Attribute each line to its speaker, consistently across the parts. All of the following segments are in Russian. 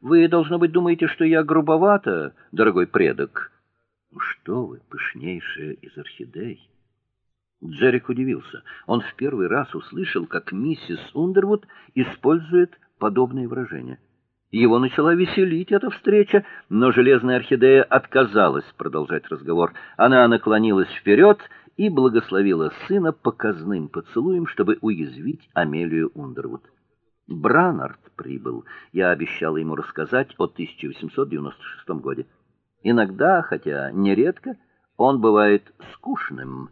Speaker 1: Вы должно быть думаете, что я грубовата, дорогой предок. Что вы, пышнейшая из орхидей. Джерик удивился. Он в первый раз услышал, как миссис Ундервуд использует подобные выражения. Его начала веселить эта встреча, но железная орхидея отказалась продолжать разговор. Она наклонилась вперед и благословила сына показным поцелуем, чтобы уязвить Амелию Ундервуд. Бранард прибыл. Я обещала ему рассказать о 1896 году. Иногда, хотя нередко, он бывает скучным.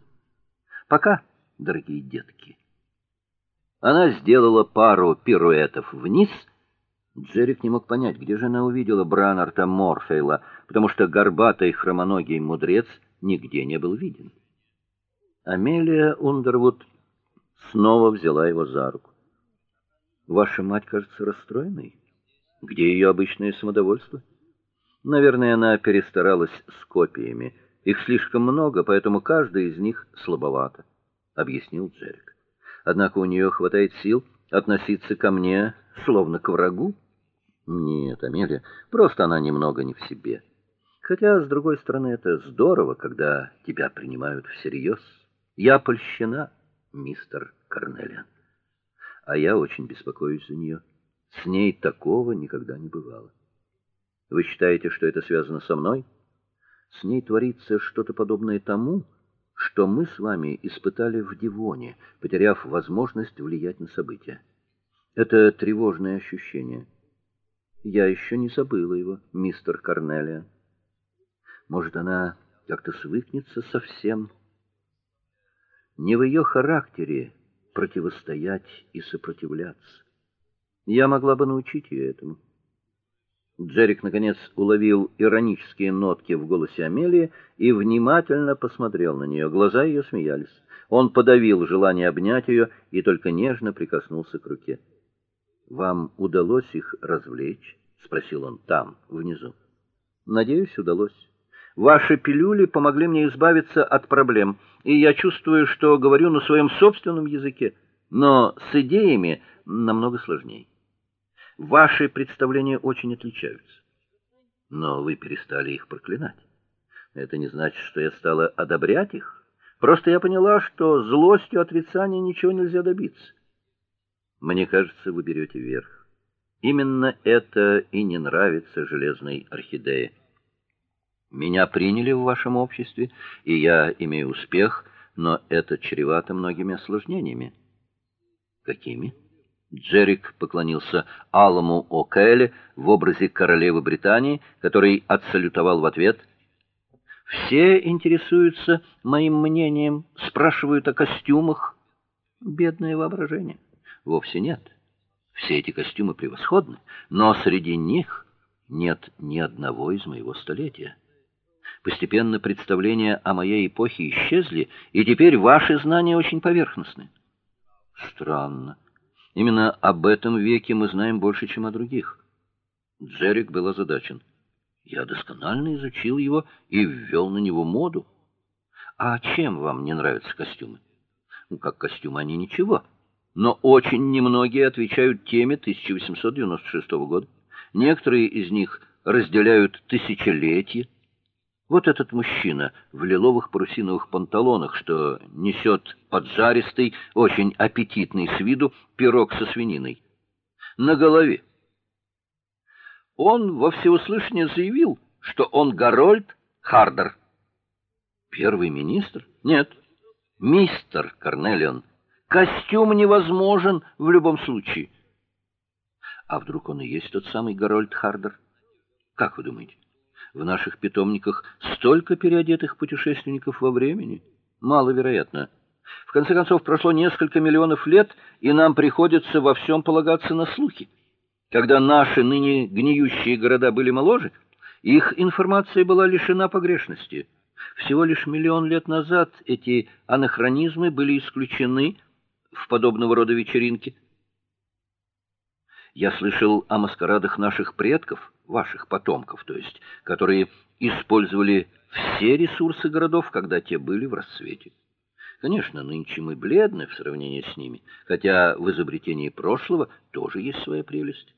Speaker 1: Пока, дорогие детки. Она сделала пару пируэтов вниз. Джерик не мог понять, где же она увидела Бранарта Морфейла, потому что горбатый хромоногий мудрец нигде не был виден. Амелия Ундервуд снова взяла его за руку. Ваша мать, кажется, расстроенной. Где ее обычное самодовольство? Наверное, она перестаралась с копиями. Их слишком много, поэтому каждая из них слабовата, объяснил Джерик. Однако у нее хватает сил относиться ко мне словно к врагу. Нет, Амелия, просто она немного не в себе. Хотя с другой стороны, это здорово, когда тебя принимают всерьез. Я польщена, мистер Карнелиан а я очень беспокоюсь за нее. С ней такого никогда не бывало. Вы считаете, что это связано со мной? С ней творится что-то подобное тому, что мы с вами испытали в Дивоне, потеряв возможность влиять на события. Это тревожное ощущение. Я еще не забыла его, мистер Карнелия. Может, она как-то свыкнется со всем. Не в ее характере противостоять и сопротивляться. Я могла бы научить ее этому. Джерик наконец уловил иронические нотки в голосе Амелии и внимательно посмотрел на нее. Глаза ее смеялись. Он подавил желание обнять ее и только нежно прикоснулся к руке. Вам удалось их развлечь? спросил он там, внизу. Надеюсь, удалось. Ваши пилюли помогли мне избавиться от проблем, и я чувствую, что говорю на своем собственном языке, но с идеями намного сложнее. Ваши представления очень отличаются. Но вы перестали их проклинать. Это не значит, что я стала одобрять их. Просто я поняла, что злостью отрицания ничего нельзя добиться. Мне кажется, вы берете верх. Именно это и не нравится железной орхидее. Меня приняли в вашем обществе, и я имею успех, но это чревато многими осложнениями. Какими? Джерик поклонился Алому О'Кэлле в образе королевы Британии, который отсалютовал в ответ. Все интересуются моим мнением, спрашивают о костюмах. Бедное воображение. Вовсе нет. Все эти костюмы превосходны, но среди них нет ни одного из моего столетия. Постепенно представления о моей эпохе исчезли, и теперь ваши знания очень поверхностны. Странно. Именно об этом веке мы знаем больше, чем о других. Джерик был озадачен. Я досконально изучил его и ввел на него моду. А чем вам не нравятся костюмы? Ну, как костюмы они ничего, но очень немногие отвечают теме 1896 года. Некоторые из них разделяют тысячелетия. Вот этот мужчина в лиловых парусиновых панталонах, что несет поджаристый, очень аппетитный с виду пирог со свининой. На голове. Он во всеуслышание заявил, что он Гарольд Хардер. Первый министр? Нет. Мистер Карнелион. Костюм невозможен в любом случае. А вдруг он и есть тот самый Гарольд Хардер? Как вы думаете? В наших питомниках столько переодетых путешественников во времени, маловероятно. В конце концов, прошло несколько миллионов лет, и нам приходится во всем полагаться на слухи. Когда наши ныне гниющие города были моложе, их информация была лишена погрешности. Всего лишь миллион лет назад эти анахронизмы были исключены в подобного рода вечеринки. Я слышал о маскарадах наших предков, ваших потомков, то есть, которые использовали все ресурсы городов, когда те были в расцвете. Конечно, нынче мы бледны в сравнении с ними, хотя в изобретении прошлого тоже есть своя прелесть.